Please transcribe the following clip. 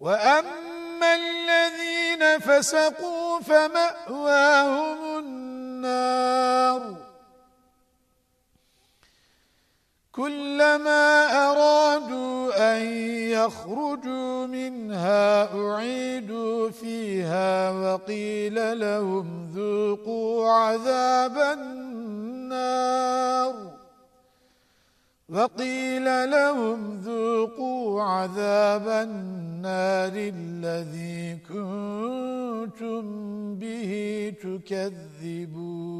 وأما الذين فسقوا فمأواهم النار كلما أرادوا أن يخرجوا منها أعيدوا فيها وقيل لهم ذوقوا عذاب النار وقيل لهم ذوقوا عذاب النار الذي كنتم به تكذبون.